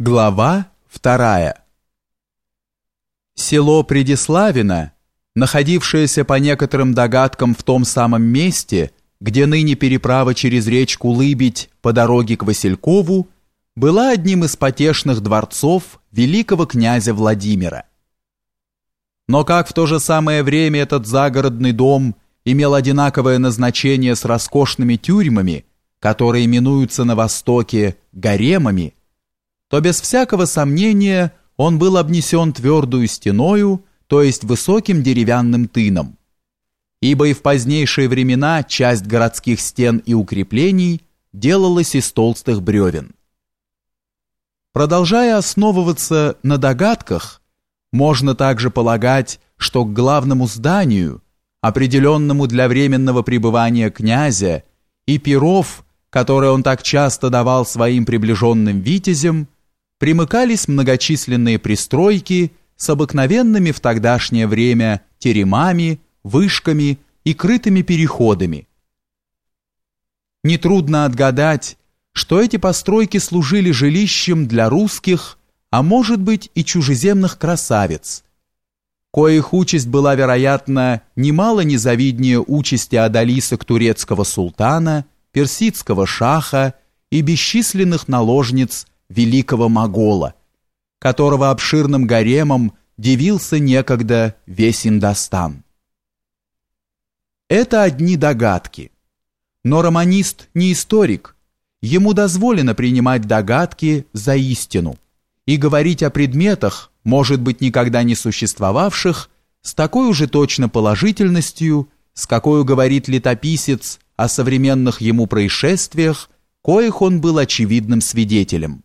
Глава вторая. Село Предиславино, находившееся по некоторым догадкам в том самом месте, где ныне переправа через речку Лыбедь по дороге к Василькову, была одним из потешных дворцов великого князя Владимира. Но как в то же самое время этот загородный дом имел одинаковое назначение с роскошными тюрьмами, которые именуются на Востоке гаремами, то без всякого сомнения он был обнесен твердую стеною, то есть высоким деревянным тыном. Ибо и в позднейшие времена часть городских стен и укреплений делалась из толстых бревен. Продолжая основываться на догадках, можно также полагать, что к главному зданию, определенному для временного пребывания князя, и перов, которые он так часто давал своим приближенным витязям, примыкались многочисленные пристройки с обыкновенными в тогдашнее время теремами, вышками и крытыми переходами. Нетрудно отгадать, что эти постройки служили жилищем для русских, а может быть и чужеземных красавиц, коих участь была, вероятно, немало незавиднее участи одолисок турецкого султана, персидского шаха и бесчисленных наложниц великого Могола, которого обширным гаремом дивился некогда весь Индостан. Это одни догадки. Но романист не историк. Ему дозволено принимать догадки за истину и говорить о предметах, может быть, никогда не существовавших, с такой уже точно положительностью, с какой говорит летописец о современных ему происшествиях, коих он был очевидным свидетелем.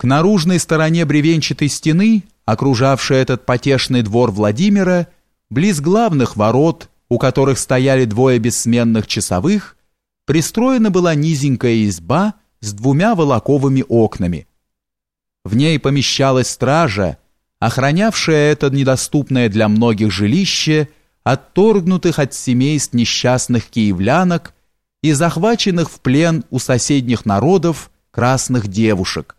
К наружной стороне бревенчатой стены, окружавшей этот потешный двор Владимира, близ главных ворот, у которых стояли двое бессменных часовых, пристроена была низенькая изба с двумя волоковыми окнами. В ней помещалась стража, охранявшая это недоступное для многих жилище, отторгнутых от семейств несчастных киевлянок и захваченных в плен у соседних народов красных девушек,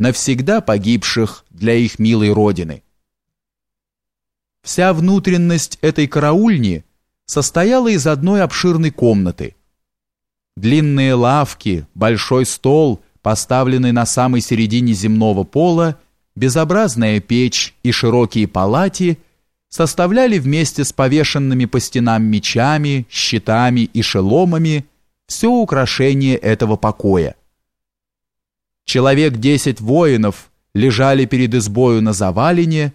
навсегда погибших для их милой родины. Вся внутренность этой караульни состояла из одной обширной комнаты. Длинные лавки, большой стол, поставленный на самой середине земного пола, безобразная печь и широкие палати составляли вместе с повешенными по стенам мечами, щитами и шеломами все украшение этого покоя. Человек десять воинов лежали перед избою на завалине,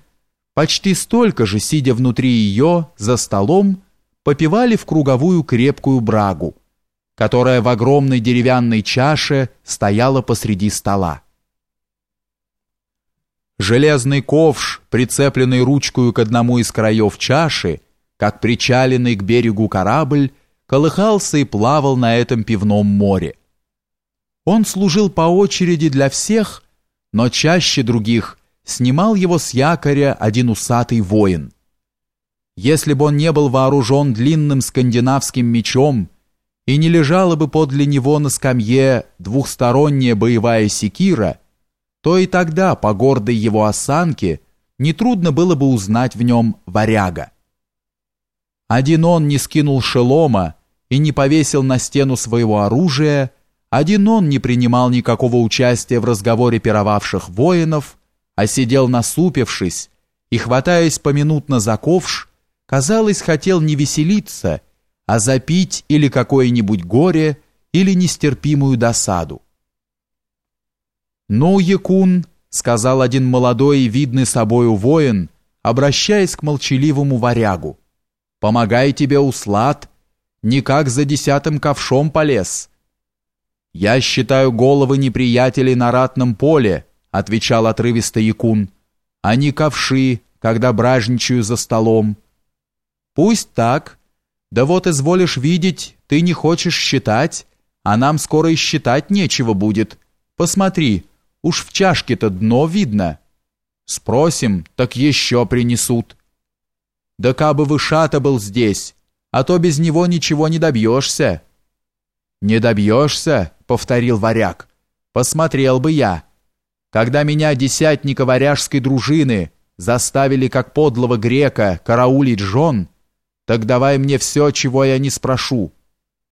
почти столько же, сидя внутри ее, за столом, попивали в круговую крепкую брагу, которая в огромной деревянной чаше стояла посреди стола. Железный ковш, прицепленный ручкою к одному из краев чаши, как причаленный к берегу корабль, колыхался и плавал на этом пивном море. Он служил по очереди для всех, но чаще других снимал его с якоря один усатый воин. Если бы он не был вооружен длинным скандинавским мечом и не лежала бы подле него на скамье двухсторонняя боевая секира, то и тогда по гордой его осанке нетрудно было бы узнать в нем варяга. Один он не скинул шелома и не повесил на стену своего оружия, один он не принимал никакого участия в разговоре пировавших воинов, а сидел насупившись и, хватаясь поминутно за ковш, казалось, хотел не веселиться, а запить или какое-нибудь горе, или нестерпимую досаду. «Ну, Якун», — сказал один молодой и видный собою воин, обращаясь к молчаливому варягу, «помогай тебе, услад, никак за десятым ковшом полез». «Я считаю головы неприятелей на ратном поле», отвечал отрывисто Якун. «Они ковши, когда бражничаю за столом». «Пусть так. Да вот изволишь видеть, ты не хочешь считать, а нам скоро и считать нечего будет. Посмотри, уж в чашке-то дно видно. Спросим, так еще принесут». «Да кабы вышата был здесь, а то без него ничего не добьешься». «Не добьешься?» — повторил варяг. «Посмотрел бы я. когда меня десятника варяжской дружины заставили, как подлого грека, караулить жен, так давай мне все, чего я не спрошу.